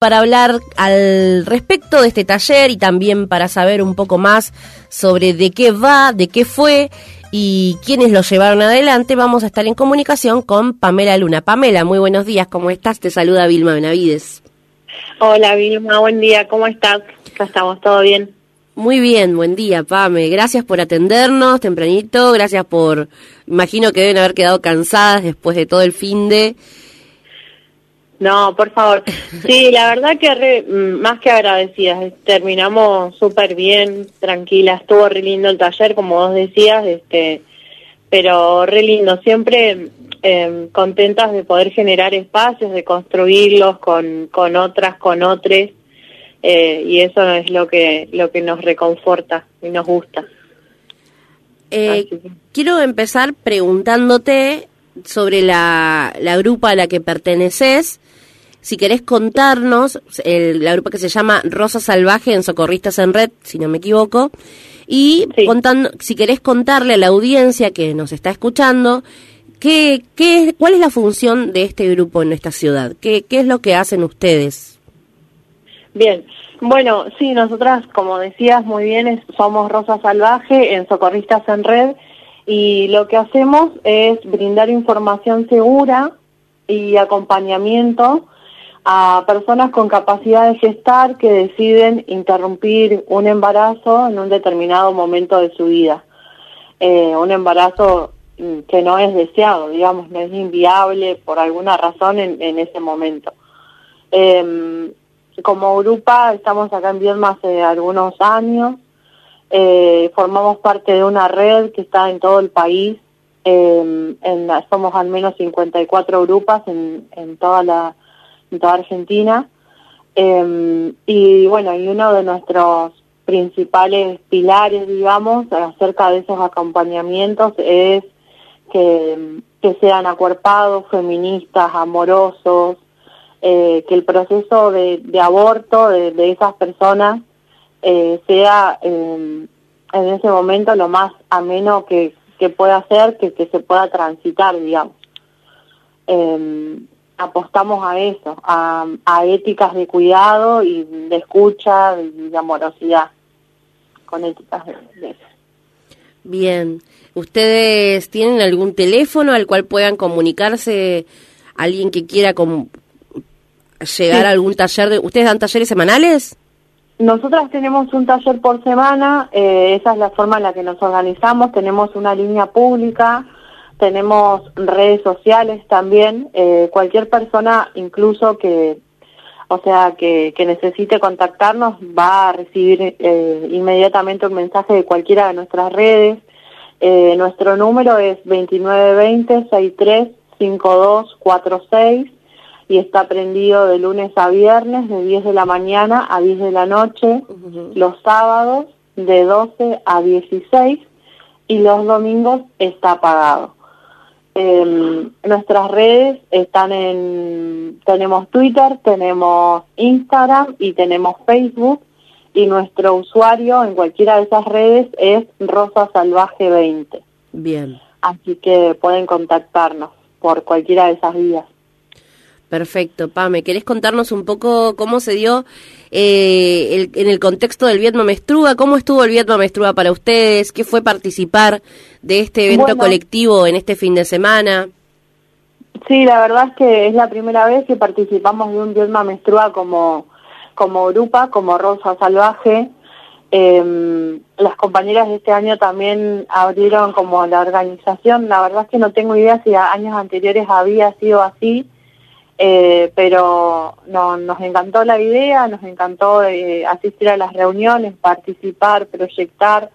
para hablar al respecto de este taller y también para saber un poco más sobre de qué va, de qué fue y quiénes lo llevaron adelante, vamos a estar en comunicación con Pamela Luna. Pamela, muy buenos días, ¿cómo estás? Te saluda Vilma Benavides. Hola Vilma, buen día, ¿cómo estás? ¿Ya estamos, ¿todo bien? Muy bien, buen día, Pame. Gracias por atendernos tempranito, gracias por, imagino que deben haber quedado cansadas después de todo el fin de... No, por favor. Sí, la verdad que mm, más que agradecidas. Terminamos súper bien, tranquila. Estuvo re lindo el taller, como vos decías, este, pero re lindo. Siempre eh, contentas de poder generar espacios, de construirlos con, con otras, con otros. Eh, y eso es lo que, lo que nos reconforta y nos gusta. Eh, quiero empezar preguntándote sobre la, la grupa a la que perteneces si querés contarnos, el, la grupa que se llama Rosa Salvaje en Socorristas en Red, si no me equivoco, y contando, si querés contarle a la audiencia que nos está escuchando, ¿qué, qué, ¿cuál es la función de este grupo en esta ciudad? ¿Qué, qué es lo que hacen ustedes? Bien, bueno, sí, nosotras, como decías muy bien, somos Rosa Salvaje en Socorristas en Red y lo que hacemos es brindar información segura y acompañamiento a personas con capacidad de gestar que deciden interrumpir un embarazo en un determinado momento de su vida. Eh, un embarazo mm, que no es deseado, digamos, no es inviable por alguna razón en, ese momento. Em, como Grupa estamos acá en Viedma hace algunos años, eh, formamos parte de una red que está en todo el país, em, en, somos al menos 54 grupas en, en toda la en toda Argentina. Em, y bueno, y uno de nuestros principales pilares, digamos, acerca de esos acompañamientos es que, que sean acuerpados, feministas, amorosos, eh, que el proceso de, aborto de, esas personas eh, sea em, en ese momento lo más ameno que, que pueda ser, que, que se pueda transitar, digamos. Eh, apostamos a eso, a, éticas de cuidado y de escucha y de amorosidad, con éticas de, eso. Bien, ¿ustedes tienen algún teléfono al cual puedan comunicarse alguien que quiera llegar a algún taller? De, ¿Ustedes dan talleres semanales? Nosotras tenemos un taller por semana, eh, esa es la forma en la que nos organizamos, tenemos una línea pública tenemos redes sociales también, eh, cualquier persona incluso que, o sea, que, que necesite contactarnos va a recibir eh, inmediatamente un mensaje de cualquiera de nuestras redes. Eh, nuestro número es 2920-635246 y está prendido de lunes a viernes de 10 de la mañana a 10 de la noche, los sábados de 12 a 16 y los domingos está apagado. Eh, nuestras redes están en, tenemos Twitter, tenemos Instagram y tenemos Facebook y nuestro usuario en cualquiera de esas redes es Rosa Salvaje 20. Bien. Así que pueden contactarnos por cualquiera de esas vías. Perfecto, Pame. ¿Querés contarnos un poco cómo se dio eh, en el contexto del Vietma Mestrua? ¿Cómo estuvo el Vietma Mestrua para ustedes? ¿Qué fue participar de este evento colectivo en este fin de semana? Sí, la verdad es que es la primera vez que participamos de un Vietma Mestrua como, como grupa, como Rosa Salvaje. Eh, las compañeras de este año también abrieron como la organización. La verdad es que no tengo idea si a años anteriores había sido así eh, pero no, nos encantó la idea, nos encantó eh, asistir a las reuniones, participar, proyectar.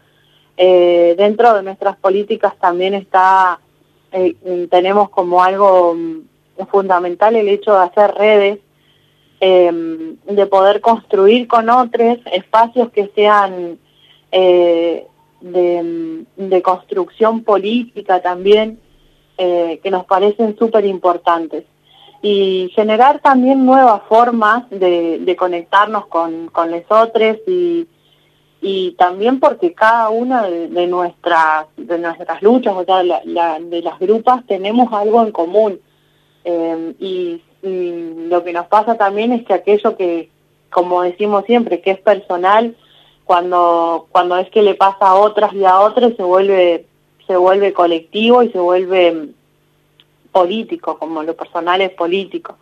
Eh, dentro de nuestras políticas también está, tenemos como algo mm, fundamental el hecho de hacer redes, em, de poder construir con otros espacios que sean de, mm, de, construcción política también, que nos parecen súper importantes y generar también nuevas formas de, conectarnos con, con otros y, y también porque cada una de, nuestras de nuestras luchas, o sea, de las grupas tenemos algo en común. Eh, y, mm, lo que nos pasa también es que aquello que, como decimos siempre, que es personal, cuando, cuando es que le pasa a otras y a otros, se vuelve, se vuelve colectivo y se vuelve político, como lo personal es político.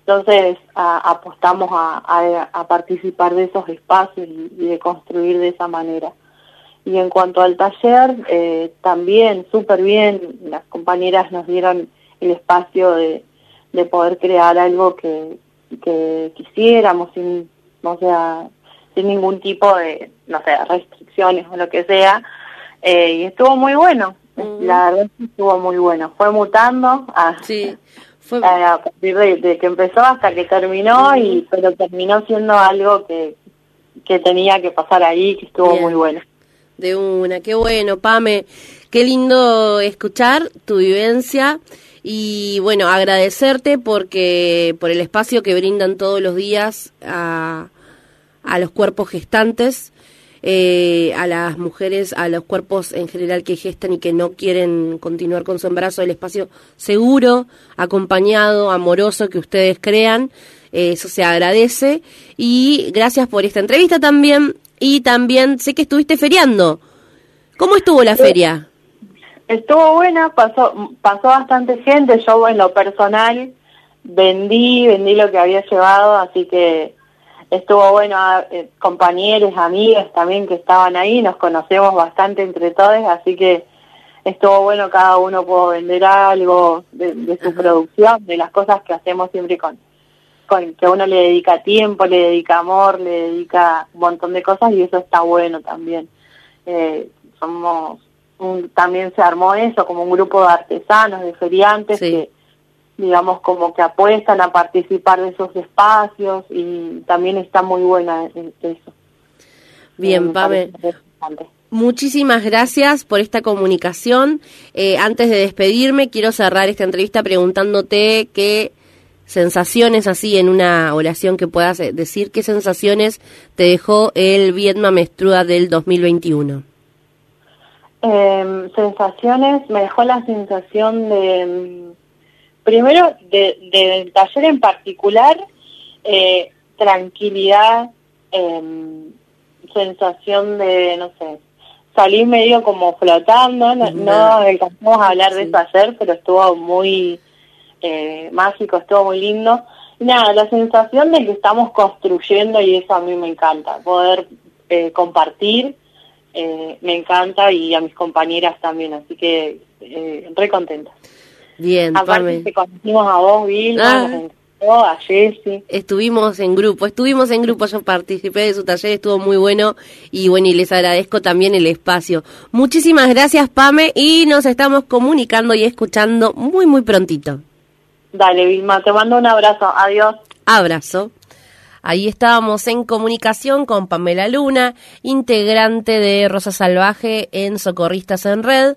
Entonces apostamos a, participar de esos espacios y, de construir de esa manera. Y en cuanto al taller, eh, también súper bien, las compañeras nos dieron el espacio de, de poder crear algo que, que quisiéramos, sin, o sea, sin ningún tipo de, no sé, restricciones o lo que sea. Eh, y estuvo muy bueno, la verdad estuvo muy bueno. Fue mutando a, sí, fue... a partir de, que empezó hasta que terminó, y pero terminó siendo algo que, que tenía que pasar ahí, que estuvo muy bueno. De una, qué bueno, Pame. Qué lindo escuchar tu vivencia y bueno, agradecerte porque por el espacio que brindan todos los días a, a los cuerpos gestantes, eh, a las mujeres, a los cuerpos en general que gestan y que no quieren continuar con su embarazo, el espacio seguro, acompañado, amoroso que ustedes crean. Eh, eso se agradece. Y gracias por esta entrevista también. Y también sé que estuviste feriando. ¿Cómo estuvo la feria? Estuvo buena, pasó, pasó bastante gente, yo en lo personal vendí, vendí lo que había llevado, así que estuvo bueno, ah, eh, compañeros, amigas también que estaban ahí, nos conocemos bastante entre todos, así que estuvo bueno, cada uno pudo vender algo de, su producción, de las cosas que hacemos siempre con, con que uno le dedica tiempo, le dedica amor, le dedica un montón de cosas y eso está bueno también. Eh, somos también se armó eso, como un grupo de artesanos, de feriantes que, digamos, como que apuestan a participar de esos espacios y también está muy buena eso. Bien, eh, Pavel. Muchísimas gracias por esta comunicación. Eh, antes de despedirme, quiero cerrar esta entrevista preguntándote qué sensaciones, así en una oración que puedas eh, decir, qué sensaciones te dejó el Vietnam Menstrua del 2021. Eh, sensaciones, me dejó la sensación de, primero, del de, taller en particular, eh, tranquilidad, em, sensación de, no sé, salir medio como flotando, no, no alcanzamos a hablar de eso ayer, pero estuvo muy eh, mágico, estuvo muy lindo. Nada, la sensación de que estamos construyendo y eso a mí me encanta, poder eh, compartir eh, me encanta y a mis compañeras también, así que eh, re contenta. Bien, Aparte te conocimos a vos, Vilma, ah. a Jessy. Estuvimos en grupo, estuvimos en grupo, yo participé de su taller, estuvo muy bueno y bueno, y les agradezco también el espacio. Muchísimas gracias, Pame, y nos estamos comunicando y escuchando muy, muy prontito. Dale, Vilma, te mando un abrazo, adiós. Abrazo. Ahí estábamos en comunicación con Pamela Luna, integrante de Rosa Salvaje en Socorristas en Red.